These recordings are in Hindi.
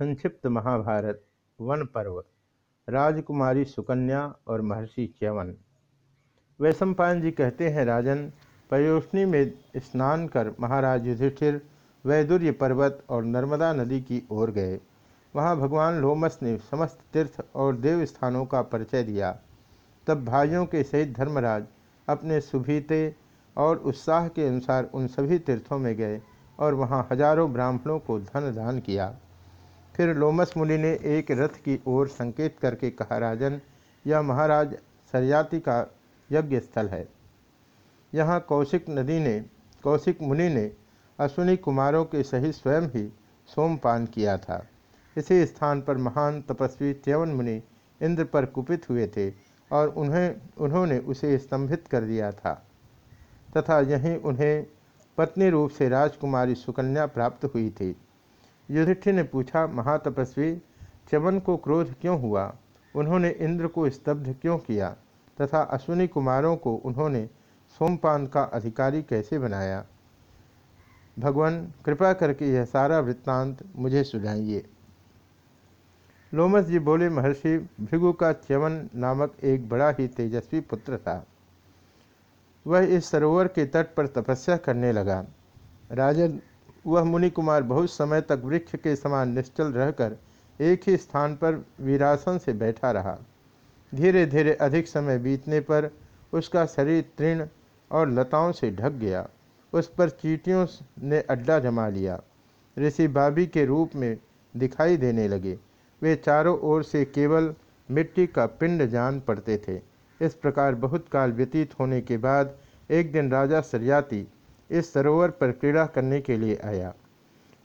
संक्षिप्त महाभारत, वन पर्व, राजकुमारी सुकन्या और महर्षि च्यवन। वैशंपायन जी कहते हैं, राजन पयोष्णी में स्नान कर महाराज युधिष्ठिर, वैदुर्य पर्वत और नर्मदा नदी की ओर गए। वहाँ भगवान लोमस ने समस्त तीर्थ और देव स्थानों का परिचय दिया। तब भाइयों के सहित धर्मराज अपने सुभीते और उत्साह के अनुसार उन सभी तीर्थों में गए और वहाँ हज़ारों ब्राह्मणों को धन दान किया। फिर लोमस मुनि ने एक रथ की ओर संकेत करके कहा, राजन, यह महाराज सरयाति का यज्ञ स्थल है। यहाँ कौशिक नदी ने, कौशिक मुनि ने अश्विनी कुमारों के सहित स्वयं ही सोमपान किया था। इसी स्थान पर महान तपस्वी च्यवन मुनि इंद्र पर कुपित हुए थे और उन्हें, उन्होंने उसे स्तंभित कर दिया था। तथा यहीं उन्हें पत्नी रूप से राजकुमारी सुकन्या प्राप्त हुई थी। युधिष्ठिर ने पूछा, महातपस्वी चवन को क्रोध क्यों हुआ? उन्होंने इंद्र को स्तब्ध क्यों किया? तथा अश्विनी कुमारों को उन्होंने सोमपान का अधिकारी कैसे बनाया? भगवान, कृपा करके यह सारा वृत्तांत मुझे सुझाइए लोमस जी बोले, महर्षि, भृगु का च्यवन नामक एक बड़ा ही तेजस्वी पुत्र था। वह इस सरोवर के तट पर तपस्या करने लगा। राजन वह मुनि कुमार बहुत समय तक वृक्ष के समान निश्चल रहकर एक ही स्थान पर वीरासन से बैठा रहा। धीरे धीरे अधिक समय बीतने पर उसका शरीर तृण और लताओं से ढक गया। उस पर चीटियों ने अड्डा जमा लिया। ऋषि बाबी के रूप में दिखाई देने लगे। वे चारों ओर से केवल मिट्टी का पिंड जान पड़ते थे। इस प्रकार बहुत काल व्यतीत होने के बाद एक दिन राजा सरयाती इस सरोवर पर क्रीड़ा करने के लिए आया।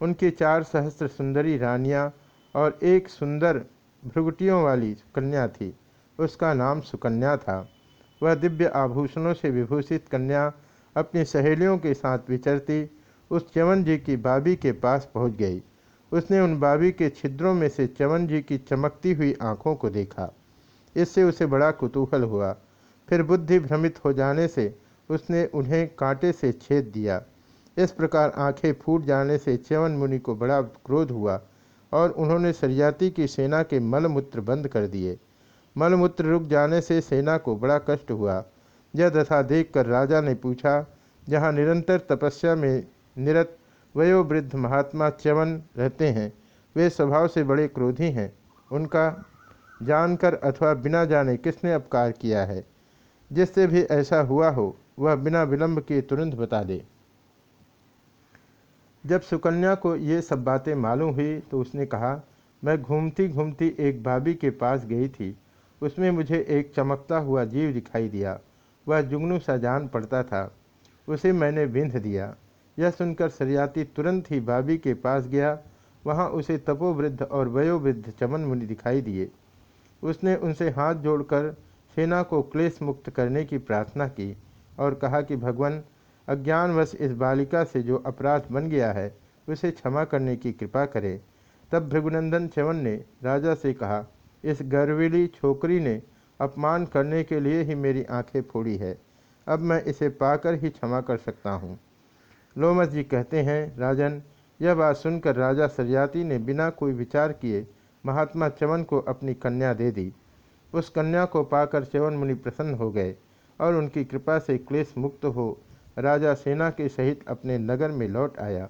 उनकी चार सहस्त्र सुंदरी रानियाँ और एक सुंदर भ्रुगटियों वाली कन्या थी। उसका नाम सुकन्या था। वह दिव्य आभूषणों से विभूषित कन्या अपनी सहेलियों के साथ विचरती उस च्यवन जी की बाबी के पास पहुँच गई। उसने उन बाबी के छिद्रों में से च्यवन जी की चमकती हुई आँखों को देखा। इससे उसे बड़ा कुतूहल हुआ। फिर बुद्धि भ्रमित हो जाने से उसने उन्हें कांटे से छेद दिया। इस प्रकार आँखें फूट जाने से च्यवन मुनि को बड़ा क्रोध हुआ और उन्होंने सरियाती की सेना के मलमूत्र बंद कर दिए। मलमूत्र रुक जाने से सेना को बड़ा कष्ट हुआ। यह दशा देखकर राजा ने पूछा, जहाँ निरंतर तपस्या में निरत वयोवृद्ध महात्मा च्यवन रहते हैं, वे स्वभाव से बड़े क्रोधी हैं। उनका जानकर अथवा बिना जाने किसने अपकार किया है? जिससे भी ऐसा हुआ हो वह बिना विलंब के तुरंत बता दे। जब सुकन्या को ये सब बातें मालूम हुई तो उसने कहा, मैं घूमती घूमती एक भाभी के पास गई थी। उसमें मुझे एक चमकता हुआ जीव दिखाई दिया। वह जुगनू सा जान पड़ता था। उसे मैंने बिंध दिया। यह सुनकर सरियाती तुरंत ही भाभी के पास गया। वहाँ उसे तपोवृद्ध और वयोवृद्ध चमन मुनि दिखाई दिए। उसने उनसे हाथ जोड़कर सेना को क्लेश मुक्त करने की प्रार्थना की। और कहा कि, भगवान, अज्ञानवश इस बालिका से जो अपराध बन गया है, उसे क्षमा करने की कृपा करे। तब भृगुनंदन च्यवन ने राजा से कहा, इस गर्विली छोकरी ने अपमान करने के लिए ही मेरी आँखें फोड़ी है। अब मैं इसे पाकर ही क्षमा कर सकता हूँ। लोमस जी कहते हैं, राजन, यह बात सुनकर राजा सरयाती ने बिना कोई विचार किए महात्मा च्यवन को अपनी कन्या दे दी। उस कन्या को पाकर च्यवन मुनि प्रसन्न हो गए। और उनकी कृपा से क्लेश मुक्त हो, राजा सेना के सहित अपने नगर में लौट आया।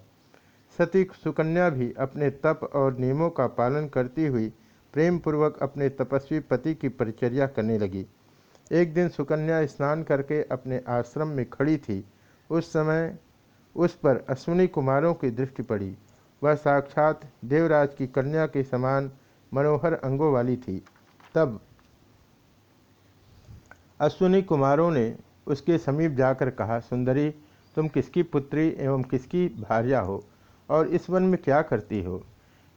सती सुकन्या भी अपने तप और नियमों का पालन करती हुई प्रेम पूर्वक अपने तपस्वी पति की परिचर्या करने लगी। एक दिन सुकन्या स्नान करके अपने आश्रम में खड़ी थी। उस समय उस पर अश्विनी कुमारों की दृष्टि पड़ी। वह साक्षात देवराज की कन्या के समान मनोहर अंगों वाली थी। तब अश्विनी कुमारों ने उसके समीप जाकर कहा, सुंदरी, तुम किसकी पुत्री एवं किसकी भार्या हो और इस वन में क्या करती हो?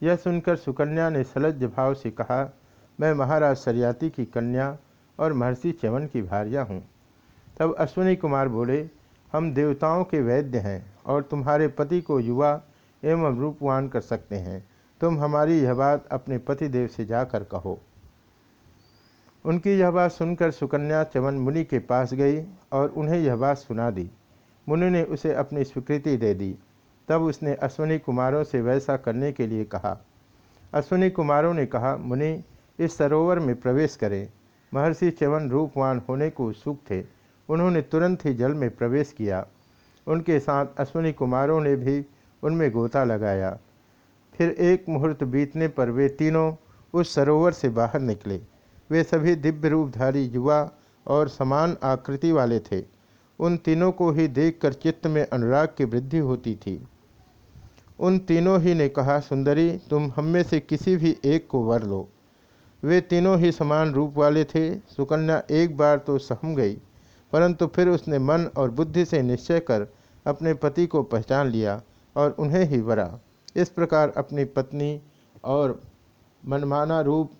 यह सुनकर सुकन्या ने सलज्ज भाव से कहा, मैं महाराज सरियाती की कन्या और महर्षि च्यवन की भार्या हूँ। तब अश्विनी कुमार बोले, हम देवताओं के वैद्य हैं और तुम्हारे पति को युवा एवं रूपवान कर सकते हैं। तुम हमारी यह बात अपने पति देव से जाकर कहो। उनकी यह बात सुनकर सुकन्या चवन मुनि के पास गई और उन्हें यह बात सुना दी। मुनि ने उसे अपनी स्वीकृति दे दी। तब उसने अश्विनी कुमारों से वैसा करने के लिए कहा। अश्विनी कुमारों ने कहा, मुनि, इस सरोवर में प्रवेश करें। महर्षि च्यवन रूपवान होने को उत्सुक थे। उन्होंने तुरंत ही जल में प्रवेश किया। उनके साथ अश्विनी कुमारों ने भी उनमें गोता लगाया। फिर एक मुहूर्त बीतने पर वे तीनों उस सरोवर से बाहर निकले। वे सभी दिव्य रूपधारी युवा और समान आकृति वाले थे। उन तीनों को ही देखकर चित्त में अनुराग की वृद्धि होती थी। उन तीनों ही ने कहा, सुंदरी, तुम हम में से किसी भी एक को वर लो। वे तीनों ही समान रूप वाले थे। सुकन्या एक बार तो सहम गई, परंतु फिर उसने मन और बुद्धि से निश्चय कर अपने पति को पहचान लिया और उन्हें ही वरा। इस प्रकार अपनी पत्नी और मनमाना रूप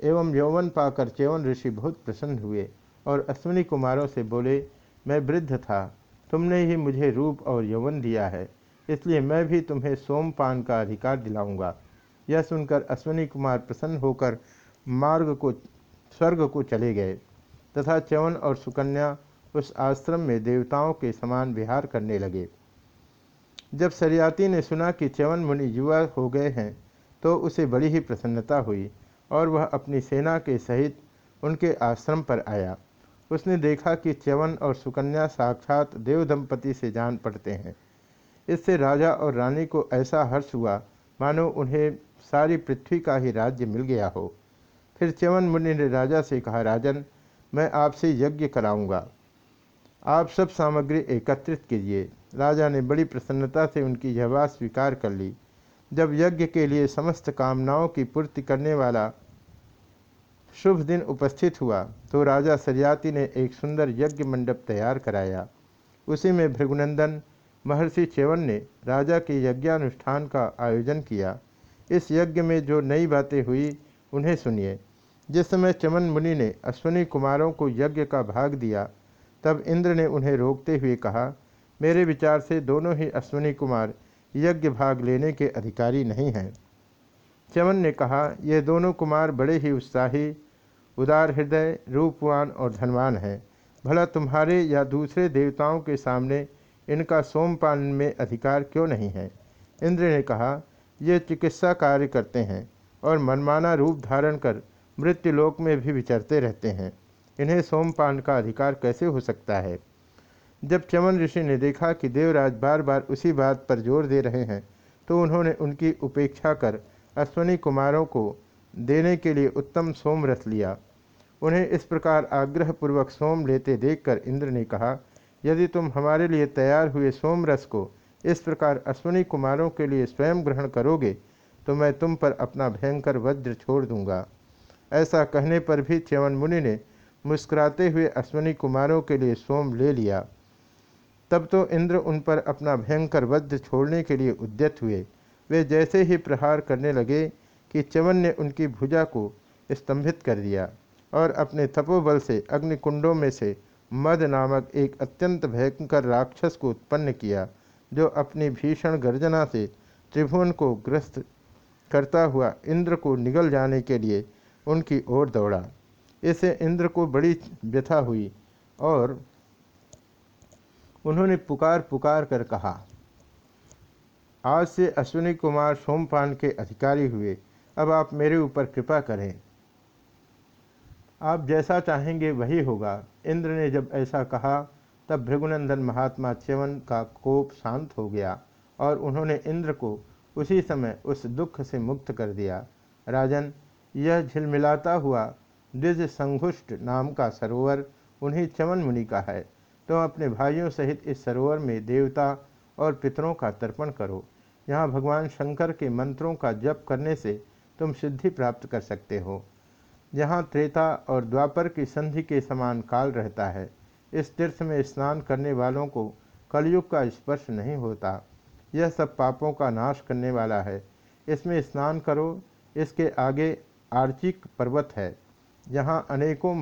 एवं यौवन पाकर चेवन ऋषि बहुत प्रसन्न हुए और अश्विनी कुमारों से बोले, मैं वृद्ध था, तुमने ही मुझे रूप और यौवन दिया है, इसलिए मैं भी तुम्हें सोमपान का अधिकार दिलाऊँगा। यह सुनकर अश्विनी कुमार प्रसन्न होकर मार्ग को, स्वर्ग को चले गए तथा च्यवन और सुकन्या उस आश्रम में देवताओं के समान विहार करने लगे। जब सरियाती ने सुना कि च्यवन मुनि युवा हो गए हैं तो उसे बड़ी ही प्रसन्नता हुई और वह अपनी सेना के सहित उनके आश्रम पर आया। उसने देखा कि च्यवन और सुकन्या साक्षात देव दंपति से जान पड़ते हैं। इससे राजा और रानी को ऐसा हर्ष हुआ, मानो उन्हें सारी पृथ्वी का ही राज्य मिल गया हो। फिर च्यवन मुनि ने राजा से कहा, राजन, मैं आपसे यज्ञ कराऊँगा। आप सब सामग्री एकत्रित कीजिए। राजा ने बड़ी प्रसन्नता से उनकी यह बात स्वीकार कर ली। जब यज्ञ के लिए समस्त कामनाओं की पूर्ति करने वाला शुभ दिन उपस्थित हुआ तो राजा सरियाती ने एक सुंदर यज्ञ मंडप तैयार कराया। उसी में भृगुनंदन महर्षि चेवन ने राजा के यज्ञानुष्ठान का आयोजन किया। इस यज्ञ में जो नई बातें हुई, उन्हें सुनिए। जिस समय चमन मुनि ने अश्विनी कुमारों को यज्ञ का भाग दिया, तब इंद्र ने उन्हें रोकते हुए कहा, मेरे विचार से दोनों ही अश्विनी कुमार यज्ञ भाग लेने के अधिकारी नहीं हैं। चमन ने कहा ये दोनों कुमार बड़े ही उत्साही, उदार हृदय, रूपवान और धनवान हैं। भला तुम्हारे या दूसरे देवताओं के सामने इनका सोमपान में अधिकार क्यों नहीं है? इंद्र ने कहा ये चिकित्सा कार्य करते हैं और मनमाना रूप धारण कर मृत्युलोक में भी विचरते रहते हैं। इन्हें सोमपान का अधिकार कैसे हो सकता है? जब चमन ऋषि ने देखा कि देवराज बार बार उसी बात पर ज़ोर दे रहे हैं तो उन्होंने उनकी उपेक्षा कर अश्वनी कुमारों को देने के लिए उत्तम सोम रस लिया। उन्हें इस प्रकार आग्रहपूर्वक सोम लेते देखकर इंद्र ने कहा, यदि तुम हमारे लिए तैयार हुए सोम रस को इस प्रकार अश्वनी कुमारों के लिए स्वयं ग्रहण करोगे तो मैं तुम पर अपना भयंकर वज्र छोड़ दूँगा। ऐसा कहने पर भी च्यवन मुनि ने मुस्कुराते हुए अश्वनी कुमारों के लिए सोम ले लिया। तब तो इंद्र उन पर अपना भयंकर वज्र छोड़ने के लिए उद्यत हुए। वे जैसे ही प्रहार करने लगे कि च्यवन ने उनकी भुजा को स्तंभित कर दिया और अपने तपोबल से अग्निकुंडों में से मद नामक एक अत्यंत भयंकर राक्षस को उत्पन्न किया, जो अपनी भीषण गर्जना से त्रिभुवन को ग्रस्त करता हुआ इंद्र को निगल जाने के लिए उनकी ओर दौड़ा। इससे इंद्र को बड़ी व्यथा हुई और उन्होंने पुकार पुकार कर कहा, आज से अश्विनी कुमार सोमपान के अधिकारी हुए। अब आप मेरे ऊपर कृपा करें। आप जैसा चाहेंगे वही होगा। इंद्र ने जब ऐसा कहा, तब भृगुनंदन महात्मा च्यवन का कोप शांत हो गया और उन्होंने इंद्र को उसी समय उस दुख से मुक्त कर दिया। राजन, यह झिलमिलाता हुआ द्विज संघुष्ट नाम का सरोवर उन्हीं चमन मुनि का है। तुम अपने भाइयों सहित इस सरोवर में देवता और पितरों का तर्पण करो। यहाँ भगवान शंकर के मंत्रों का जप करने से तुम सिद्धि प्राप्त कर सकते हो। यहाँ त्रेता और द्वापर की संधि के समान काल रहता है। इस तीर्थ में स्नान करने वालों को कलयुग का स्पर्श नहीं होता। यह सब पापों का नाश करने वाला है। इसमें स्नान करो। इसके आगे आर्चिक पर्वत है। यहाँ अनेकों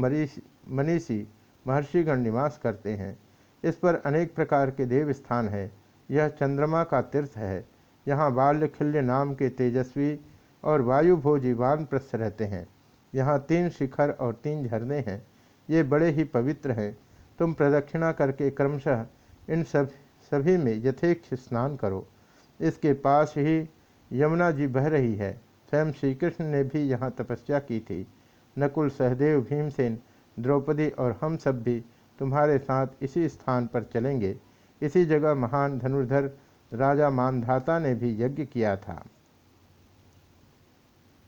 मनीषी महर्षिगण निवास करते हैं। इस पर अनेक प्रकार के देव स्थान हैं। यह चंद्रमा का तीर्थ है। यहाँ बाल्यखिल्य नाम के तेजस्वी और वायुभोजी वानप्रस्थ रहते हैं। यहाँ तीन शिखर और तीन झरने हैं। ये बड़े ही पवित्र हैं। तुम प्रदक्षिणा करके क्रमशः इन सब, सभी में यथेक्ष स्नान करो। इसके पास ही यमुना जी बह रही है। स्वयं श्री कृष्ण ने भी यहाँ तपस्या की थी। नकुल सहदेव भीमसेन द्रौपदी और हम सब भी तुम्हारे साथ इसी स्थान पर चलेंगे। इसी जगह महान धनुर्धर राजा मानधाता ने भी यज्ञ किया था।